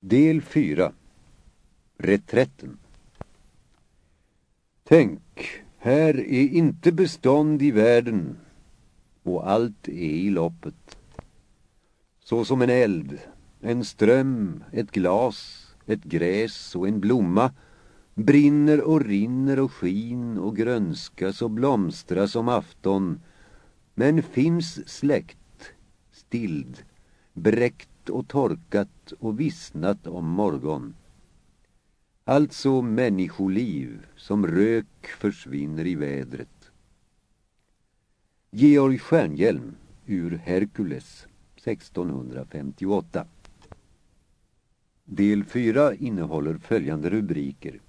Del 4 Reträtten. Tänk, här är inte bestånd i världen och allt är i loppet. Så som en eld, en ström, ett glas, ett gräs och en blomma brinner och rinner och skin och grönskas och blomstras om afton. Men finns släckt, stild, bräckt och torkat och vissnat om morgon. Alltså människoliv som rök försvinner i vädret. Georg Stjärnhjelm ur Herkules 1658 Del 4 innehåller följande rubriker.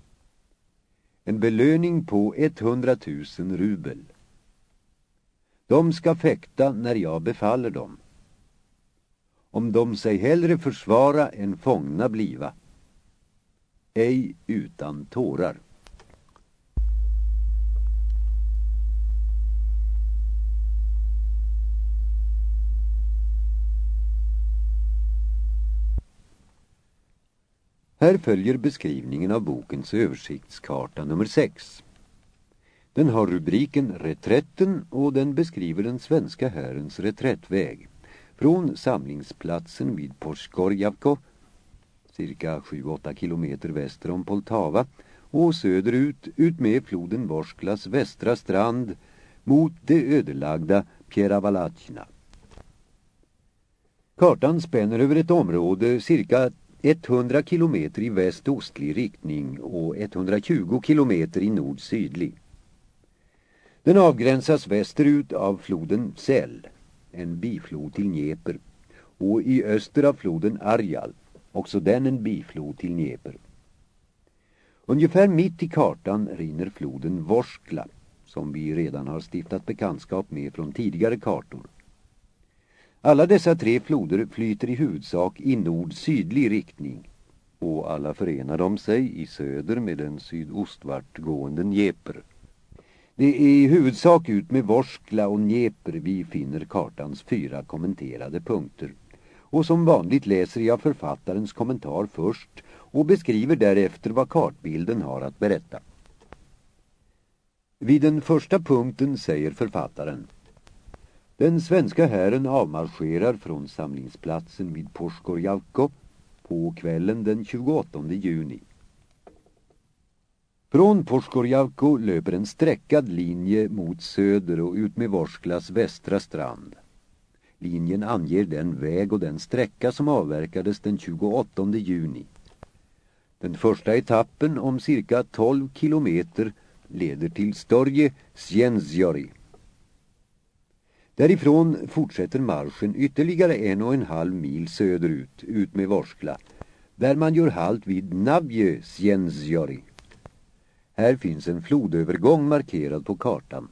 En belöning på 100 000 rubel. De ska fäkta när jag befaller dem om de sig hellre försvara än fångna bliva. Ej utan tårar. Här följer beskrivningen av bokens översiktskarta nummer 6. Den har rubriken Reträtten och den beskriver den svenska härens reträttväg från samlingsplatsen vid Porskorjavko, cirka 7-8 kilometer väster om Poltava, och söderut ut med floden Vorsklas västra strand mot det ödelagda Pjeravalachna. Kartan spänner över ett område cirka 100 kilometer i västostlig riktning och 120 kilometer i nord-sydlig. Den avgränsas västerut av floden Säll en biflod till Dnieper, och i öster av floden Arjal, också den en biflod till Dnieper. Ungefär mitt i kartan rinner floden Vorskla, som vi redan har stiftat bekantskap med från tidigare kartor. Alla dessa tre floder flyter i huvudsak i nord-sydlig riktning och alla förenar de sig i söder med den sydostvartgående Dnieper. Det är i huvudsak ut med Vorskla och Dnieper vi finner kartans fyra kommenterade punkter. Och som vanligt läser jag författarens kommentar först och beskriver därefter vad kartbilden har att berätta. Vid den första punkten säger författaren Den svenska hären avmarscherar från samlingsplatsen vid Porskorjavko på kvällen den 28 juni. Från Porskorjavko löper en sträckad linje mot söder och ut med Vorsklas västra strand. Linjen anger den väg och den sträcka som avverkades den 28 juni. Den första etappen om cirka 12 kilometer leder till Storje Sjenzjori. Därifrån fortsätter marschen ytterligare en och en halv mil söderut, ut med Vorskla, där man gör halt vid Navje Sjenzjori. Här finns en flodövergång markerad på kartan.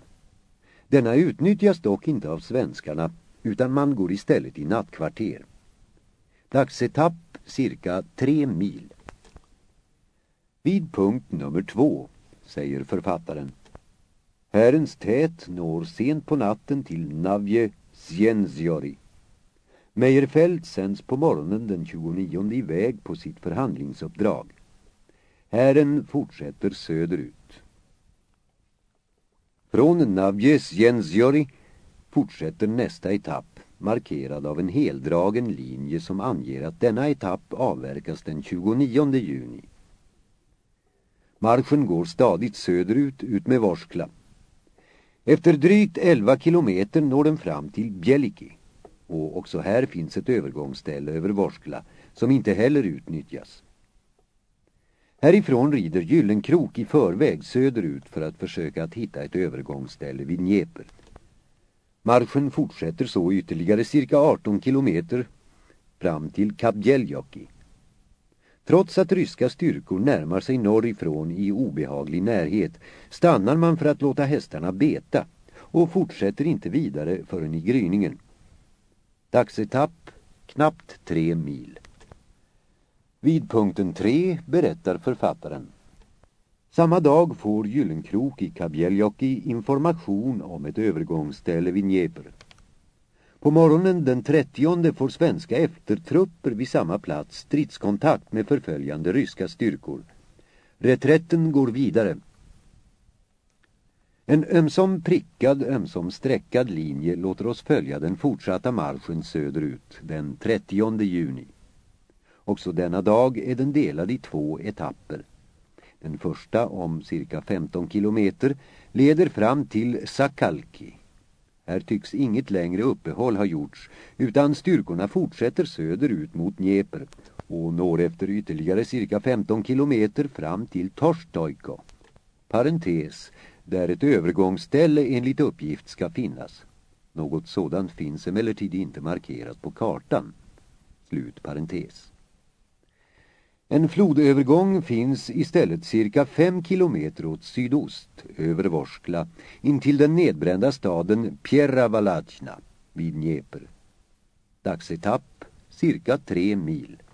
Denna utnyttjas dock inte av svenskarna utan man går istället i nattkvarter. Dagsetapp cirka tre mil. Vid punkt nummer två, säger författaren. Härens tät når sent på natten till Navje Sjenzjori. Meyerfeldt sänds på morgonen den 29 iväg på sitt förhandlingsuppdrag. Hären fortsätter söderut. Från Navjes Jensjori fortsätter nästa etapp markerad av en heldragen linje som anger att denna etapp avverkas den 29 juni. Marschen går stadigt söderut ut med Vorskla. Efter drygt 11 kilometer når den fram till Bjeliki och också här finns ett övergångsställe över Vorskla som inte heller utnyttjas. Härifrån rider Gyllenkrok i förväg söderut för att försöka att hitta ett övergångsställe vid Dnieper. Marschen fortsätter så ytterligare cirka 18 kilometer fram till Kabjeljoki. Trots att ryska styrkor närmar sig norrifrån i obehaglig närhet stannar man för att låta hästarna beta och fortsätter inte vidare förrän i gryningen. Dagsetapp knappt tre mil. Vid punkten 3 berättar författaren. Samma dag får Gyllenkrok i Kabjeljoki information om ett övergångsställe vid Dnieper. På morgonen den 30 får svenska eftertrupper vid samma plats stridskontakt med förföljande ryska styrkor. Reträtten går vidare. En ömsom prickad, ömsom sträckad linje låter oss följa den fortsatta marschen söderut den 30 juni. Också denna dag är den delad i två etapper. Den första om cirka 15 kilometer leder fram till Sakalki. Här tycks inget längre uppehåll ha gjorts utan styrkorna fortsätter söderut mot Dnieper och når efter ytterligare cirka 15 kilometer fram till Torstojko. Parentes, där ett övergångsställe enligt uppgift ska finnas. Något sådant finns emellertid inte markerat på kartan. Slut parentes. En flodövergång finns istället cirka fem kilometer åt sydost över Vorskla intill den nedbrända staden Pierravalachna vid Dnieper. Dagsetapp cirka tre mil.